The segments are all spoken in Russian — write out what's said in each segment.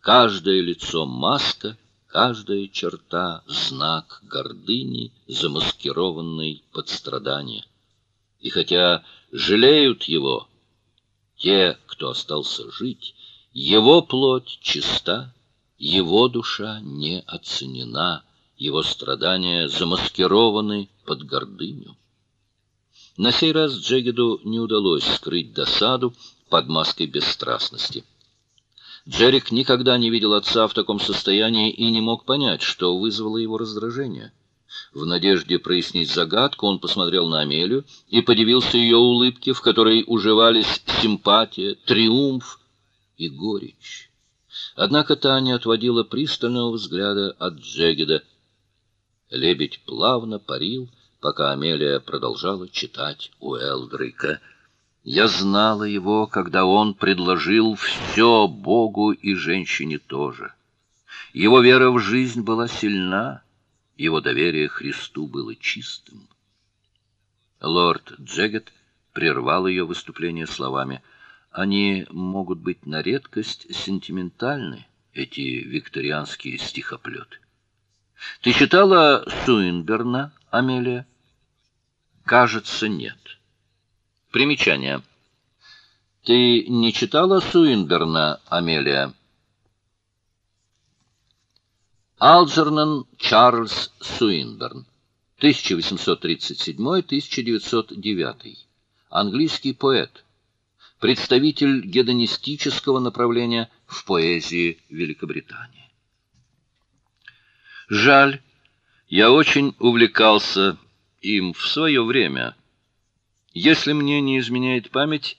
каждое лицо маска, каждая черта знак гордыни, замаскированной под страдание. И хотя жалеют его те, кто остался жить, его плоть чиста, его душа не оценена, его страдания замаскированы под гордыню. На сей раз Джегеду не удалось скрыть досаду под маской бесстрастности. Джерик никогда не видел отца в таком состоянии и не мог понять, что вызвало его раздражение. В надежде прояснить загадку, он посмотрел на Амелию и подивился ее улыбке, в которой уживались симпатия, триумф и горечь. Однако та не отводила пристального взгляда от Джегеда. Лебедь плавно парил, пока Амелия продолжала читать у Элдрика. Я знала его, когда он предложил все Богу и женщине тоже. Его вера в жизнь была сильна, его доверие Христу было чистым. Лорд Джегет прервал ее выступление словами: "Они могут быть на редкость сентиментальны, эти викторианские стихоплеты. Ты читала Суинберна, Амелия? Кажется, нет. Примечание. Ты не читала Суинберна, Амелия? Алджернон Чарльз Суинберн, 1837-1909. Английский поэт, представитель гедонистического направления в поэзии Великобритании. Жаль, я очень увлекался им в свое время. Если мне не изменяет память,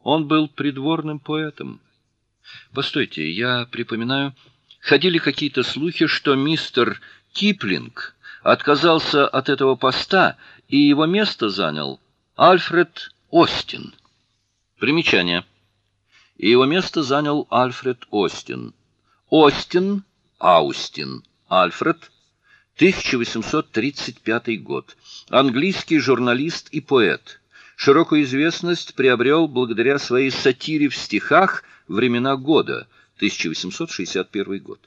он был придворным поэтом. Постойте, я припоминаю, ходили какие-то слухи, что мистер Киплинг отказался от этого поста, и его место занял Альфред Остин. Примечание. И его место занял Альфред Остин. Остин, Аустин, Альфред 1835 год. Английский журналист и поэт. Широкую известность приобрел благодаря своей сатире в стихах Времена года 1861 год.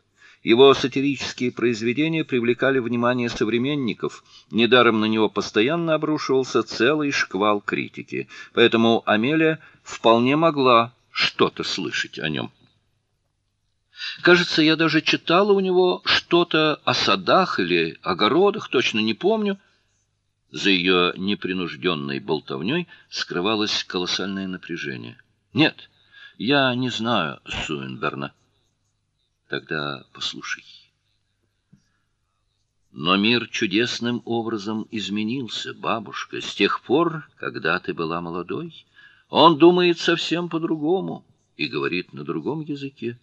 Его сатирические произведения привлекали внимание современников. Недаром на него постоянно обрушивался целый шквал критики. Поэтому Амелия вполне могла что-то слышать о нем. Кажется, я даже читала у него что-то о садах или огородах, точно не помню. За ее непринужденной болтовней скрывалось колоссальное напряжение. Нет, я не знаю Суинберна. Тогда послушай. Но мир чудесным образом изменился, бабушка, с тех пор, когда ты была молодой. Он думает совсем по-другому и говорит на другом языке.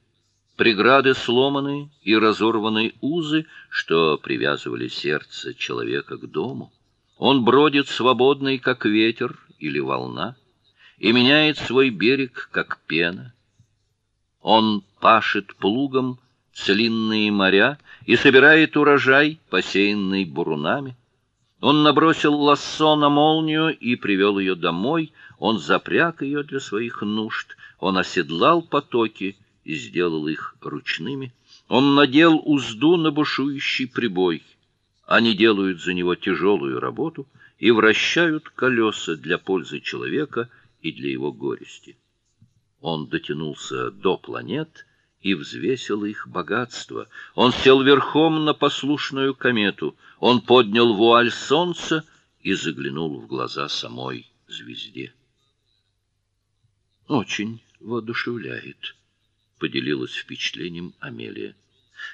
Преграды сломаны и разорваны узы, что привязывали сердце человека к дому. Он бродит свободный, как ветер или волна, и меняет свой берег, как пена. Он пашет плугом целинные моря и собирает урожай, посеянный бурунами. Он набросил лассо на молнию и привел ее домой, он запряг ее для своих нужд, он оседлал потоки и сделал их ручными. Он надел узду на бушующий прибой. Они делают за него тяжелую работу и вращают колеса для пользы человека и для его горести. Он дотянулся до планет и взвесил их богатство. Он сел верхом на послушную комету. Он поднял вуаль солнца и заглянул в глаза самой звезде. Очень воодушевляет поделилась впечатлением Амелия.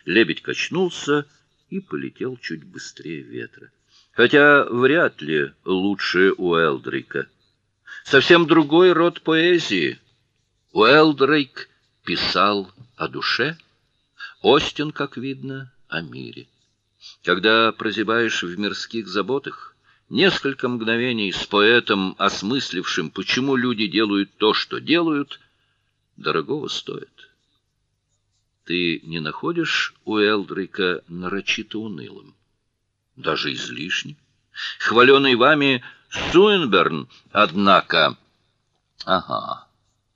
Лебедь качнулся и полетел чуть быстрее ветра. Хотя вряд ли лучше у Элдрика. Совсем другой род поэзии. Уэлдрейк писал о душе, Остин, как видно, о мире. Когда прозябаешь в мирских заботах, несколько мгновений с поэтом, осмыслившим, почему люди делают то, что делают, дорогого стоит. Ты не находишь у Элдрика нарочито унылым, даже излишне? Хваленый вами Суинберн, однако... Ага.